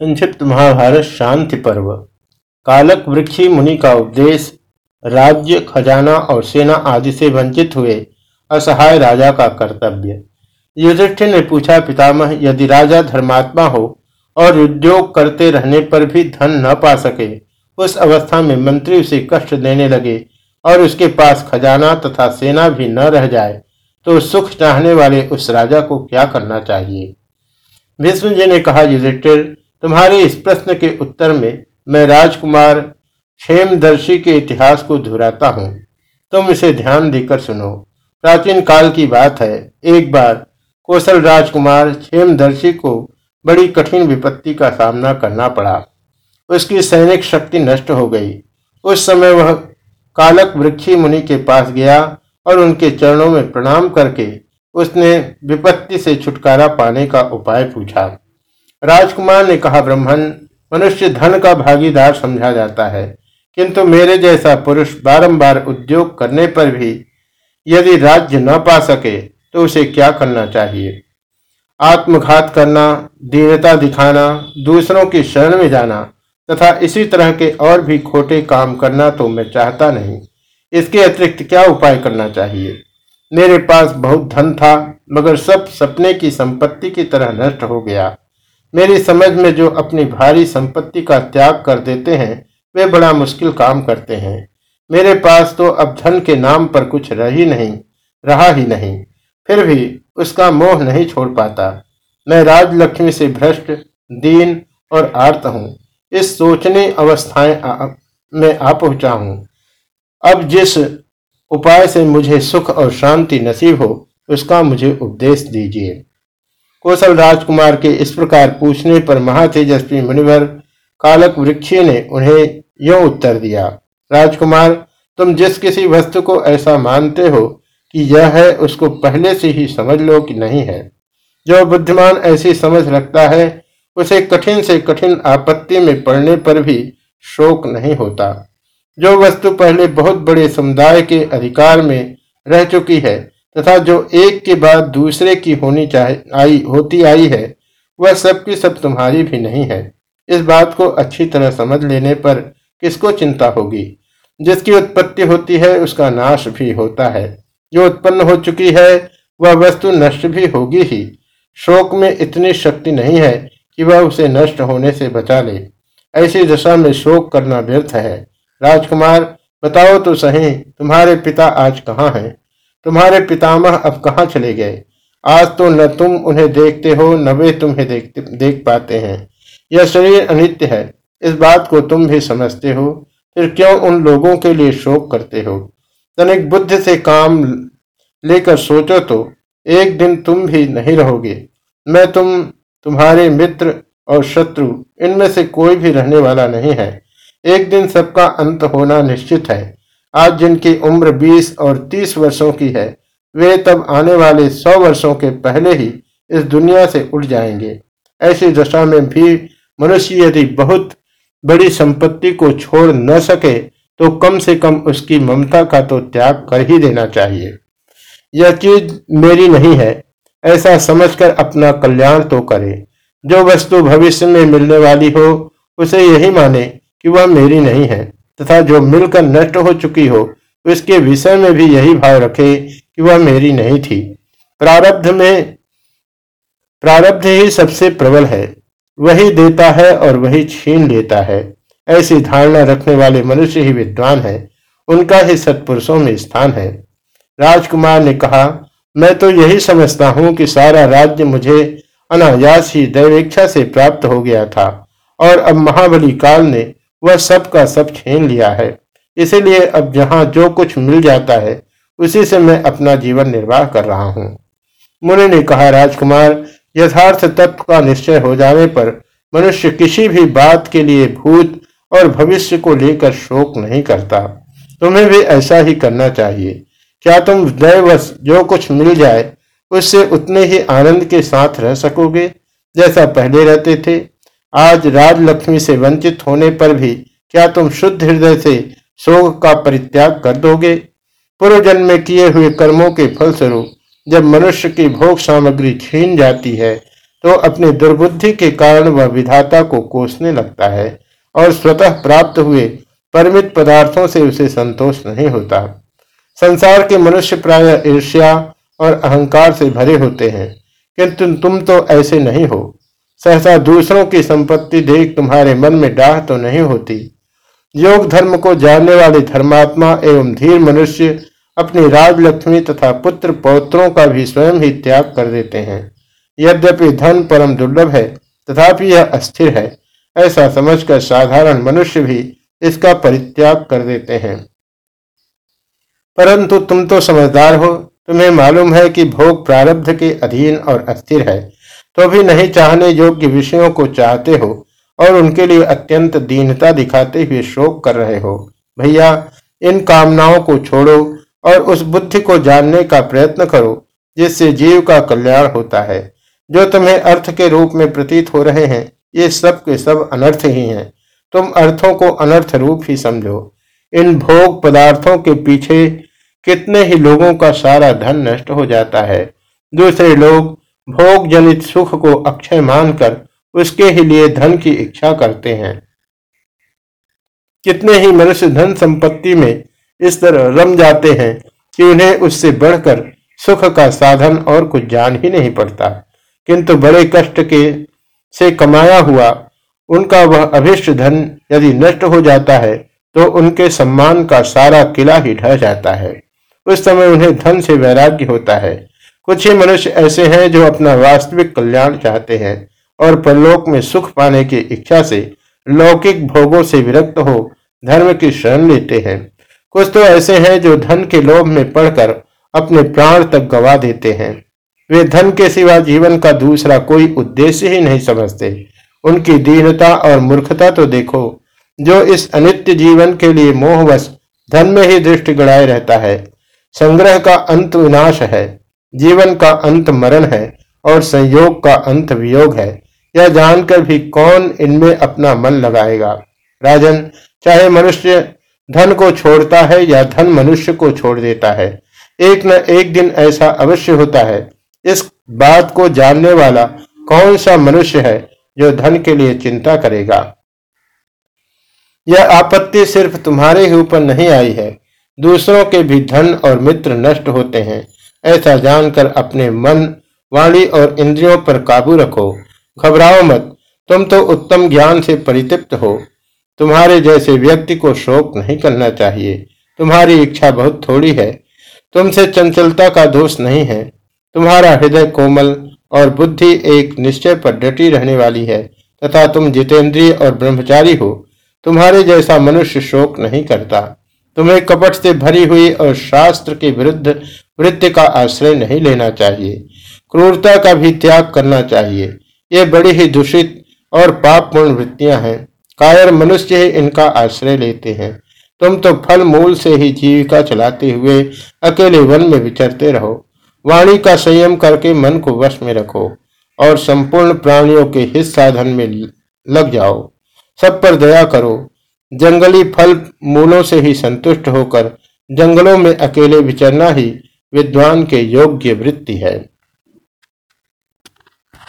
संक्षिप्त महाभारत शांति पर्व। कालक, वृक्षी, मुनि का उपदेश, राज्य, खजाना और सेना आदि से वंचित हुए असहाय राजा का कर्तव्य। युधिष्ठिर ने पूछा, पितामह, यदि राजा धर्मात्मा हो और उद्योग करते रहने पर भी धन न पा सके, उस अवस्था में मंत्री उसे कष्ट देने लगे और उसके पास खजाना तथा सेना भी न रह जाए तो सुख चाहने वाले उस राजा को क्या करना चाहिए? विष्णु जी ने कहा, युधिष्ठिर तुम्हारे इस प्रश्न के उत्तर में मैं राजकुमार क्षेमदर्शी के इतिहास को दोहराता हूँ। तुम इसे ध्यान देकर सुनो। प्राचीन काल की बात है, एक बार कौशल राजकुमार क्षेमदर्शी को बड़ी कठिन विपत्ति का सामना करना पड़ा। उसकी सैनिक शक्ति नष्ट हो गई। उस समय वह कालक वृक्षी मुनि के पास गया और उनके चरणों में प्रणाम करके उसने विपत्ति से छुटकारा पाने का उपाय पूछा। राजकुमार ने कहा, ब्रह्मण, मनुष्य धन का भागीदार समझा जाता है। किंतु मेरे जैसा पुरुष बारंबार उद्योग करने पर भी यदि राज्य न पा सके तो उसे क्या करना चाहिए? आत्मघात करना, दीनता दिखाना, दूसरों की शरण में जाना तथा इसी तरह के और भी खोटे काम करना तो मैं चाहता नहीं। इसके अतिरिक्त क्या उपाय करना चाहिए? मेरे पास बहुत धन था, मगर सब सपने की संपत्ति की तरह नष्ट हो गया। मेरी समझ में जो अपनी भारी संपत्ति का त्याग कर देते हैं, वे बड़ा मुश्किल काम करते हैं। मेरे पास तो अब धन के नाम पर कुछ रह नहीं, रहा ही नहीं। फिर भी उसका मोह नहीं छोड़ पाता। मैं राजलक्ष्मी से भ्रष्ट, दीन और आर्त हूँ। इस सोचने अवस्थाएँ में आ पहुँचा हूँ। अब जिस उपाय से मुझे सुख और शांति नसीब हो, उसका मुझे उपदेश दीजिए। कौशल राजकुमार के इस प्रकार पूछने पर महातेजस्वी मुनिवर कालक वृक्षी ने उन्हें यो उत्तर दिया, राजकुमार, तुम जिस किसी वस्तु को ऐसा मानते हो कि यह है, उसको पहले से ही समझ लो कि नहीं है। जो बुद्धिमान ऐसी समझ रखता है, उसे कठिन से कठिन आपत्ति में पड़ने पर भी शोक नहीं होता। जो वस्तु पहले बहुत बड़े समुदाय के अधिकार में रह चुकी है तथा जो एक के बाद दूसरे की होनी चाहे, आई, होती आई है, वह सबकी सब तुम्हारी भी नहीं है। इस बात को अच्छी तरह समझ लेने पर किसको चिंता होगी? जिसकी उत्पत्ति होती है, उसका नाश भी होता है। जो उत्पन्न हो चुकी है, वह वस्तु नष्ट भी होगी ही। शोक में इतनी शक्ति नहीं है कि वह उसे नष्ट होने से बचा ले। ऐसी दशा में शोक करना व्यर्थ है। राजकुमार, बताओ तो सही, तुम्हारे पिता आज कहाँ हैं? तुम्हारे पितामह अब कहाँ चले गए? आज तो न तुम उन्हें देखते हो, न वे तुम्हें देखते, देख पाते हैं। यह शरीर अनित्य है। इस बात को तुम भी समझते हो। फिर क्यों उन लोगों के लिए शोक करते हो? तनिक बुद्ध से काम लेकर सोचो तो एक दिन तुम भी नहीं रहोगे। मैं तुम, तुम्हारे मित्र और शत्रु, इनमें से कोई भी रहने वाला नहीं है। एक दिन सबका अंत होना निश्चित है। आज जिनकी उम्र 20 और 30 वर्षों की है, वे तब आने वाले 100 वर्षों के पहले ही इस दुनिया से उठ जाएँगे। ऐसी दशा में भी मनुष्य यदि बहुत बड़ी संपत्ति को छोड़ न सके तो कम से कम उसकी ममता का तो त्याग कर ही देना चाहिए। यह चीज़ मेरी नहीं है, ऐसा समझकर अपना कल्याण तो करे। जो वस्तु भविष्य में मिलने वाली हो, उसे यही माने कि वह मेरी नहीं है। तथा जो मिलकर नष्ट हो चुकी हो, उसके विषय में भी यही भाव रखे कि वह मेरी नहीं थी। प्रारब्ध में, प्रारब्ध ही सबसे प्रबल है। वही देता है और वही छीन लेता है। ऐसी धारणा रखने वाले मनुष्य ही विद्वान है। उनका ही सत्पुरुषों में स्थान है। राजकुमार ने कहा, मैं तो यही समझता हूँ कि सारा राज्य मुझे अनायास ही दैवेक्षा से प्राप्त हो गया था और अब महाबली काल ने वह सब का सब छीन लिया है। इसीलिए अब जहाँ जो कुछ मिल जाता है, उसी से मैं अपना जीवन निर्वाह कर रहा हूँ। मुनि ने कहा, राजकुमार, यथार्थ तत्व का निश्चय हो जाने पर मनुष्य किसी भी बात के लिए भूत और भविष्य को लेकर शोक नहीं करता। तुम्हें भी ऐसा ही करना चाहिए। क्या तुम दैवश जो कुछ मिल जाए, उससे उतने ही आनंद के साथ रह सकोगे जैसा पहले रहते थे? आज राजलक्ष्मी से वंचित होने पर भी क्या तुम शुद्ध हृदय से शोक का परित्याग कर दोगे? पूर्व जन्म में किए हुए कर्मों के फलस्वरूप जब मनुष्य की भोग सामग्री छीन जाती है तो अपनी दुर्बुद्धि के कारण वह विधाता को कोसने लगता है और स्वतः प्राप्त हुए परिमित पदार्थों से उसे संतोष नहीं होता। संसार के मनुष्य प्राय ईर्ष्या और अहंकार से भरे होते हैं, किंतु तुम तो ऐसे नहीं हो। सहसा दूसरों की संपत्ति देख तुम्हारे मन में डाह तो नहीं होती। योग धर्म को जानने वाले धर्मात्मा एवं धीर मनुष्य अपनी राजलक्ष्मी तथा पुत्र पौत्रों का भी स्वयं ही त्याग कर देते हैं। यद्यपि धन परम दुर्लभ है, तथापि यह अस्थिर है। ऐसा समझकर साधारण मनुष्य भी इसका परित्याग कर देते हैं। परंतु तुम तो समझदार हो। तुम्हें मालूम है कि भोग प्रारब्ध के अधीन और अस्थिर है। तो भी नहीं चाहने योग्य विषयों को चाहते हो और उनके लिए अत्यंत दीनता दिखाते हुए शोक कर रहे हो। भैया, इन कामनाओं को छोड़ो और उस बुद्धि को जानने का प्रयत्न करो जिससे जीव का कल्याण होता है। जो तुम्हें अर्थ के रूप में प्रतीत हो रहे हैं, ये सब के सब अनर्थ ही हैं। तुम अर्थों को अनर्थ रूप ही समझो। इन भोग पदार्थों के पीछे कितने ही लोगों का सारा धन नष्ट हो जाता है। दूसरे लोग भोग जनित सुख को अक्षय मानकर उसके ही लिए धन की इच्छा करते हैं। कितने ही मनुष्य धन संपत्ति में इस तरह रम जाते हैं कि उन्हें उससे बढ़कर सुख का साधन और कुछ जान ही नहीं पड़ता। किंतु बड़े कष्ट के से कमाया हुआ उनका वह अभिष्ट धन यदि नष्ट हो जाता है तो उनके सम्मान का सारा किला ही ढह जाता है। उस समय उन्हें धन से वैराग्य होता है। कुछ ही मनुष्य ऐसे हैं जो अपना वास्तविक कल्याण चाहते हैं और परलोक में सुख पाने की इच्छा से लौकिक भोगों से विरक्त हो, धर्म की शरण लेते हैं। कुछ तो ऐसे हैं जो धन के लोभ में पढ़कर अपने प्राण तक गवा देते हैं। वे धन के सिवा जीवन का दूसरा कोई उद्देश्य ही नहीं समझते। उनकी दीनता और मूर्खता तो देखो, जो इस अनित्य जीवन के लिए मोहवश धन में ही दृष्टि गड़ाए रहता है। संग्रह का अंत विनाश है। जीवन का अंत मरण है और संयोग का अंत वियोग है। यह जानकर भी कौन इनमें अपना मन लगाएगा? राजन, चाहे मनुष्य धन को छोड़ता है या धन मनुष्य को छोड़ देता है, एक न एक दिन ऐसा अवश्य होता है। इस बात को जानने वाला कौन सा मनुष्य है जो धन के लिए चिंता करेगा? यह आपत्ति सिर्फ़ तुम्हारे ही ऊपर नहीं आई है। दूसरों के भी धन और मित्र नष्ट होते हैं। ऐसा जानकर अपने मन, वाणी और इंद्रियों पर काबू रखो। घबराओ मत। तुम तो उत्तम ज्ञान से परितृप्त हो। तुम्हारे जैसे व्यक्ति को शोक नहीं करना चाहिए। तुम्हारी इच्छा बहुत थोड़ी है। तुमसे चंचलता का दोष नहीं है। तुम्हारा हृदय कोमल और बुद्धि एक निश्चय पर डटी रहने वाली है, तथा तुम जितेंद्रिय और ब्रह्मचारी हो। तुम्हारे जैसा मनुष्य शोक नहीं करता। तुम्हें कपट से भरी हुई और शास्त्र के विरुद्ध वृत्ति का आश्रय नहीं लेना चाहिए। क्रूरता का भी त्याग करना चाहिए। ये बड़ी ही दूषित और पापपूर्ण वृत्तियाँ हैं। कायर मनुष्य ही इनका आश्रय लेते हैं। तुम तो फल मूल से ही जीविका चलाते हुए अकेले वन में विचरते रहो। वाणी का संयम करके मन को वश में रखो और संपूर्ण प्राणियों के हित साधन में लग जाओ। सब पर दया करो। जंगली फल मूलों से ही संतुष्ट होकर जंगलों में अकेले विचरना ही विद्वान के योग्य वृत्ति है।